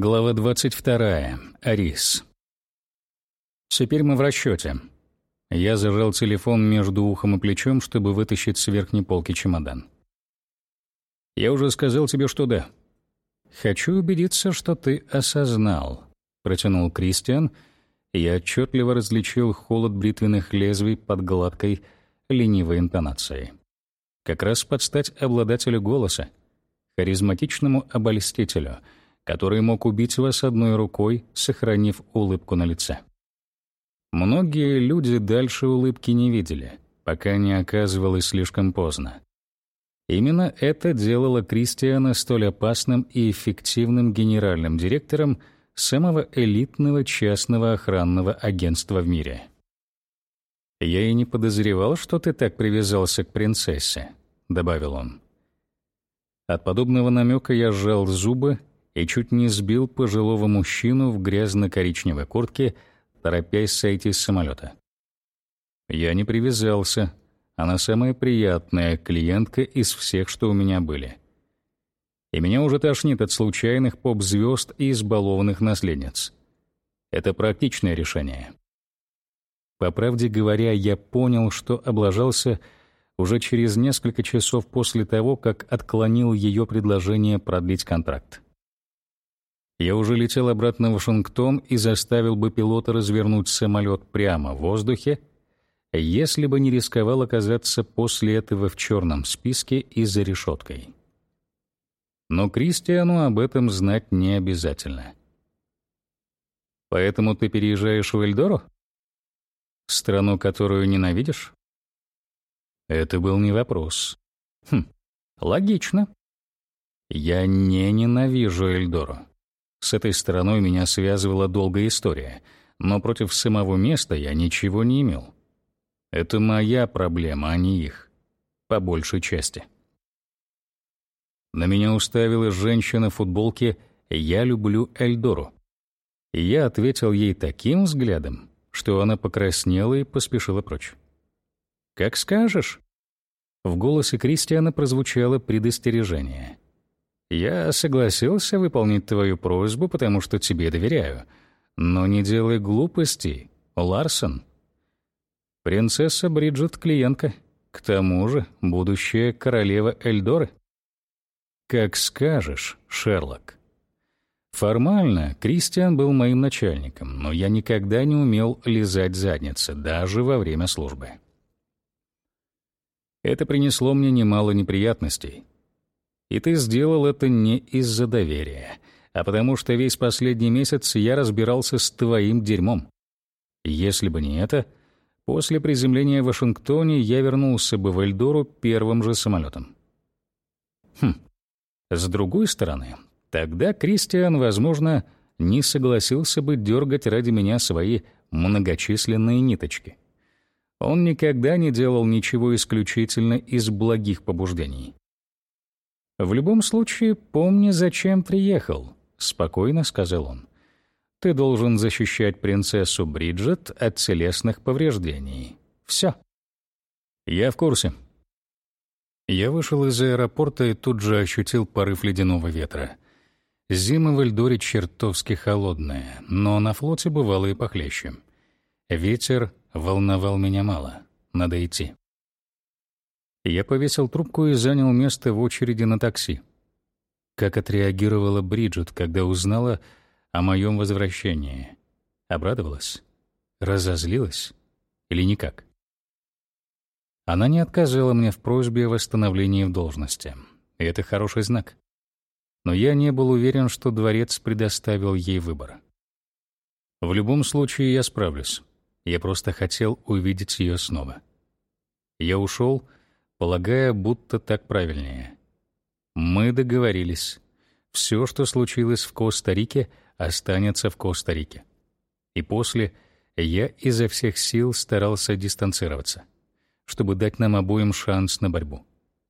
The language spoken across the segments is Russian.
Глава 22. Арис. Теперь мы в расчете. Я зажал телефон между ухом и плечом, чтобы вытащить с верхней полки чемодан. Я уже сказал тебе, что да. Хочу убедиться, что ты осознал, протянул Кристиан, я отчетливо различил холод бритвенных лезвий под гладкой, ленивой интонацией. Как раз под стать обладателю голоса, харизматичному обольстителю — который мог убить вас одной рукой, сохранив улыбку на лице. Многие люди дальше улыбки не видели, пока не оказывалось слишком поздно. Именно это делало Кристиана столь опасным и эффективным генеральным директором самого элитного частного охранного агентства в мире. «Я и не подозревал, что ты так привязался к принцессе», — добавил он. От подобного намека я сжал зубы и чуть не сбил пожилого мужчину в грязно-коричневой куртке, торопясь сойти с самолета. Я не привязался. Она самая приятная клиентка из всех, что у меня были. И меня уже тошнит от случайных поп-звезд и избалованных наследниц. Это практичное решение. По правде говоря, я понял, что облажался уже через несколько часов после того, как отклонил ее предложение продлить контракт. Я уже летел обратно в Вашингтон и заставил бы пилота развернуть самолет прямо в воздухе, если бы не рисковал оказаться после этого в черном списке и за решеткой. Но Кристиану об этом знать не обязательно. Поэтому ты переезжаешь в Эльдору? Страну, которую ненавидишь? Это был не вопрос. Хм, логично. Я не ненавижу Эльдору. С этой стороной меня связывала долгая история, но против самого места я ничего не имел. Это моя проблема, а не их. По большей части. На меня уставилась женщина в футболке «Я люблю Эльдору». И я ответил ей таким взглядом, что она покраснела и поспешила прочь. «Как скажешь». В голосе Кристиана прозвучало предостережение — я согласился выполнить твою просьбу, потому что тебе доверяю. Но не делай глупостей, Ларсон. Принцесса Бриджит клиентка. К тому же, будущая королева Эльдоры. Как скажешь, Шерлок. Формально Кристиан был моим начальником, но я никогда не умел лизать задницы, даже во время службы. Это принесло мне немало неприятностей, и ты сделал это не из-за доверия, а потому что весь последний месяц я разбирался с твоим дерьмом. Если бы не это, после приземления в Вашингтоне я вернулся бы в Эльдору первым же самолетом. Хм. С другой стороны, тогда Кристиан, возможно, не согласился бы дергать ради меня свои многочисленные ниточки. Он никогда не делал ничего исключительно из благих побуждений. «В любом случае, помни, зачем приехал», — спокойно сказал он. «Ты должен защищать принцессу Бриджит от телесных повреждений. Все». «Я в курсе». Я вышел из аэропорта и тут же ощутил порыв ледяного ветра. Зима в Эльдоре чертовски холодная, но на флоте бывало и похлеще. Ветер волновал меня мало. Надо идти. Я повесил трубку и занял место в очереди на такси. Как отреагировала Бриджит, когда узнала о моем возвращении? Обрадовалась? Разозлилась? Или никак? Она не отказала мне в просьбе о восстановлении в должности. И это хороший знак. Но я не был уверен, что дворец предоставил ей выбор. В любом случае я справлюсь. Я просто хотел увидеть ее снова. Я ушел, полагая, будто так правильнее. Мы договорились. Все, что случилось в Коста-Рике, останется в Коста-Рике. И после я изо всех сил старался дистанцироваться, чтобы дать нам обоим шанс на борьбу.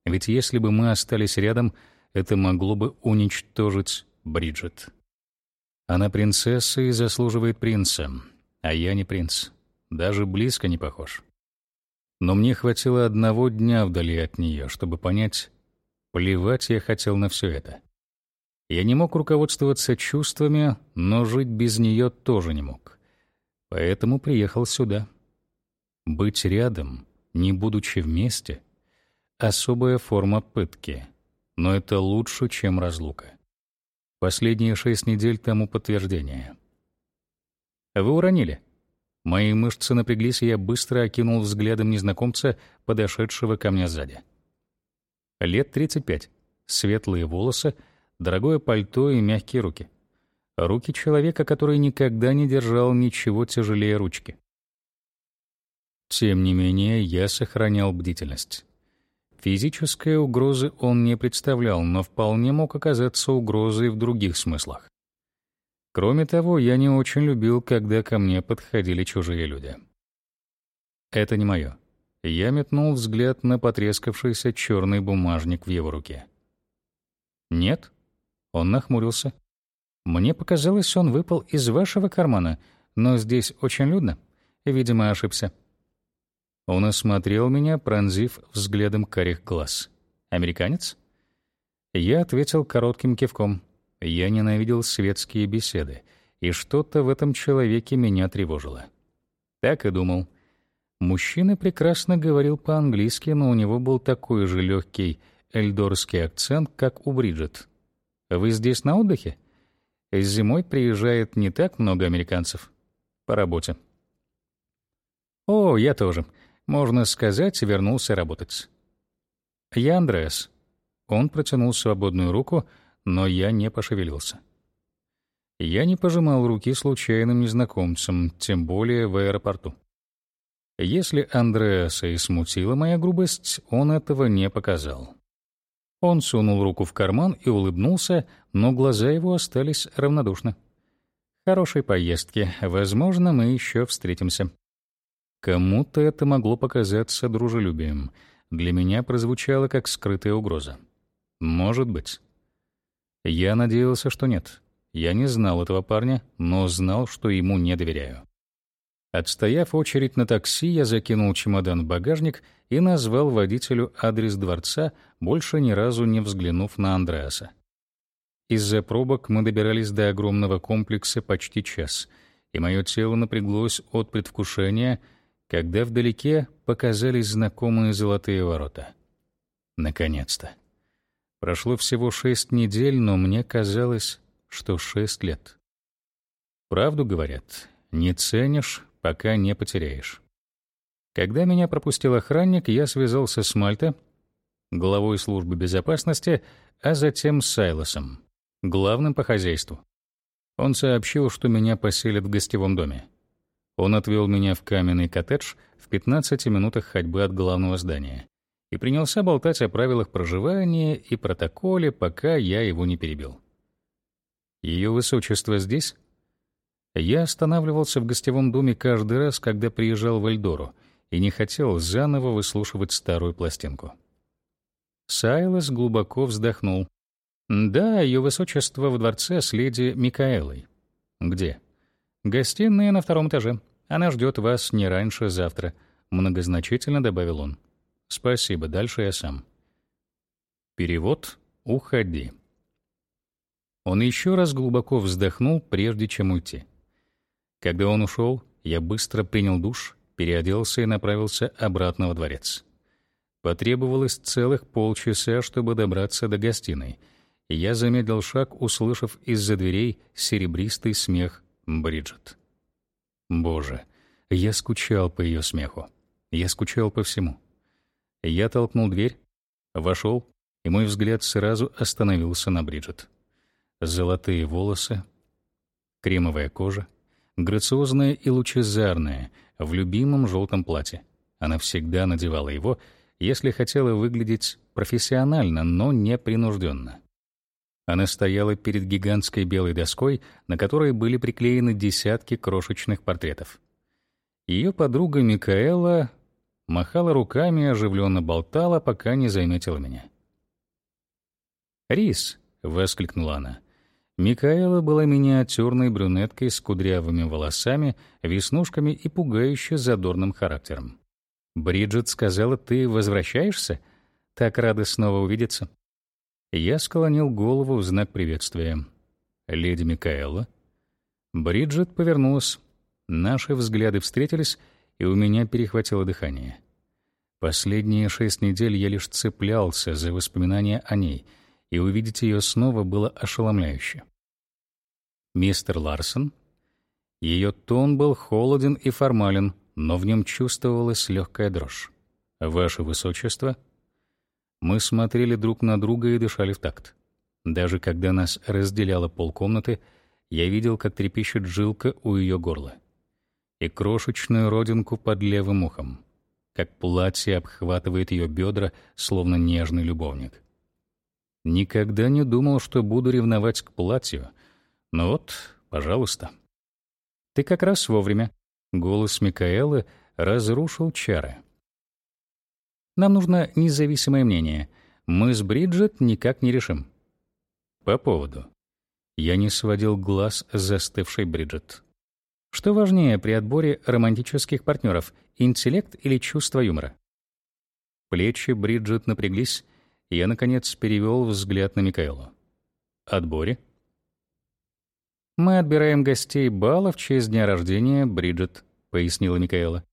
Ведь если бы мы остались рядом, это могло бы уничтожить Бриджит. Она принцесса и заслуживает принца, а я не принц. Даже близко не похож. Но мне хватило одного дня вдали от нее, чтобы понять, плевать я хотел на все это. Я не мог руководствоваться чувствами, но жить без нее тоже не мог. Поэтому приехал сюда. Быть рядом, не будучи вместе — особая форма пытки, но это лучше, чем разлука. Последние шесть недель тому подтверждение. Вы уронили. Мои мышцы напряглись, и я быстро окинул взглядом незнакомца, подошедшего ко мне сзади. Лет 35, светлые волосы, дорогое пальто и мягкие руки. Руки человека, который никогда не держал ничего тяжелее ручки. Тем не менее, я сохранял бдительность. Физической угрозы он не представлял, но вполне мог оказаться угрозой в других смыслах. Кроме того, я не очень любил, когда ко мне подходили чужие люди. Это не мое. Я метнул взгляд на потрескавшийся черный бумажник в его руке. «Нет?» Он нахмурился. «Мне показалось, он выпал из вашего кармана, но здесь очень людно. Видимо, ошибся». Он осмотрел меня, пронзив взглядом карих глаз. «Американец?» Я ответил коротким кивком. Я ненавидел светские беседы, и что-то в этом человеке меня тревожило. Так и думал. Мужчина прекрасно говорил по-английски, но у него был такой же легкий эльдорский акцент, как у Бриджит. «Вы здесь на отдыхе?» Зимой приезжает не так много американцев. По работе. «О, я тоже. Можно сказать, вернулся работать. «Я Андреас». Он протянул свободную руку, но я не пошевелился. Я не пожимал руки случайным незнакомцам, тем более в аэропорту. Если Андреаса и смутила моя грубость, он этого не показал. Он сунул руку в карман и улыбнулся, но глаза его остались равнодушны. «Хорошей поездки. Возможно, мы еще встретимся». Кому-то это могло показаться дружелюбием. Для меня прозвучало как скрытая угроза. Может быть. Я надеялся, что нет. Я не знал этого парня, но знал, что ему не доверяю. Отстояв очередь на такси, я закинул чемодан в багажник и назвал водителю адрес дворца, больше ни разу не взглянув на Андреаса. Из-за пробок мы добирались до огромного комплекса почти час, и мое тело напряглось от предвкушения — когда вдалеке показались знакомые золотые ворота. Наконец-то. Прошло всего шесть недель, но мне казалось, что шесть лет. Правду говорят, не ценишь, пока не потеряешь. Когда меня пропустил охранник, я связался с Мальта, главой службы безопасности, а затем с Сайлосом, главным по хозяйству. Он сообщил, что меня поселят в гостевом доме. Он отвел меня в каменный коттедж в 15 минутах ходьбы от главного здания и принялся болтать о правилах проживания и протоколе, пока я его не перебил. Ее высочество здесь? Я останавливался в гостевом доме каждый раз, когда приезжал в Эльдору, и не хотел заново выслушивать старую пластинку. Сайлос глубоко вздохнул. «Да, ее высочество в дворце с леди Микаэлой». «Где?» «Гостиная на втором этаже. Она ждет вас не раньше завтра», — многозначительно добавил он. «Спасибо, дальше я сам». Перевод «Уходи». Он еще раз глубоко вздохнул, прежде чем уйти. Когда он ушел, я быстро принял душ, переоделся и направился обратно во дворец. Потребовалось целых полчаса, чтобы добраться до гостиной, я замедлил шаг, услышав из-за дверей серебристый смех Бриджит. Боже, я скучал по ее смеху. Я скучал по всему. Я толкнул дверь, вошел, и мой взгляд сразу остановился на Бриджит. Золотые волосы, кремовая кожа, грациозная и лучезарная, в любимом желтом платье. Она всегда надевала его, если хотела выглядеть профессионально, но не принужденно. Она стояла перед гигантской белой доской, на которой были приклеены десятки крошечных портретов. Ее подруга Микаэла махала руками и оживленно болтала, пока не заметила меня. «Рис!» — воскликнула она. Микаэла была миниатюрной брюнеткой с кудрявыми волосами, веснушками и пугающе задорным характером. «Бриджит сказала, ты возвращаешься? Так рада снова увидеться». Я склонил голову в знак приветствия. Леди Микаэла. Бриджит повернулась. Наши взгляды встретились, и у меня перехватило дыхание. Последние шесть недель я лишь цеплялся за воспоминания о ней, и увидеть ее снова было ошеломляюще. Мистер Ларсон. Ее тон был холоден и формален, но в нем чувствовалась легкая дрожь. «Ваше Высочество?» Мы смотрели друг на друга и дышали в такт. Даже когда нас разделяло полкомнаты, я видел, как трепещет жилка у ее горла и крошечную родинку под левым ухом, как платье обхватывает ее бедра, словно нежный любовник. Никогда не думал, что буду ревновать к платью, но вот, пожалуйста. Ты как раз вовремя. Голос Микаэлы разрушил чары. Нам нужно независимое мнение. Мы с Бриджит никак не решим. По поводу. Я не сводил глаз с застывшей Бриджит. Что важнее при отборе романтических партнеров — интеллект или чувство юмора? Плечи Бриджит напряглись, и я, наконец, перевел взгляд на Микаэлу. «Отборе?» «Мы отбираем гостей бала в честь дня рождения Бриджит», — пояснила Микаэла.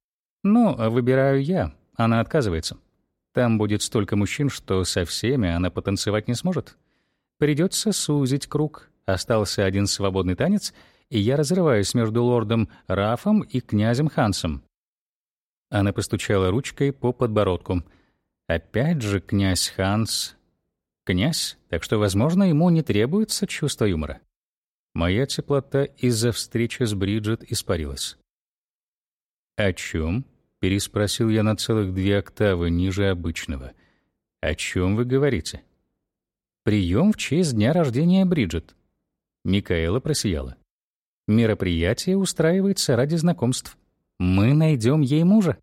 «Ну, а выбираю я. Она отказывается. Там будет столько мужчин, что со всеми она потанцевать не сможет. Придется сузить круг. Остался один свободный танец, и я разрываюсь между лордом Рафом и князем Хансом». Она постучала ручкой по подбородку. «Опять же князь Ханс...» «Князь, так что, возможно, ему не требуется чувство юмора». Моя теплота из-за встречи с Бриджит испарилась. «О чем?» — переспросил я на целых две октавы ниже обычного. «О чем вы говорите?» «Прием в честь дня рождения Бриджит». Микаэла просияла. «Мероприятие устраивается ради знакомств. Мы найдем ей мужа».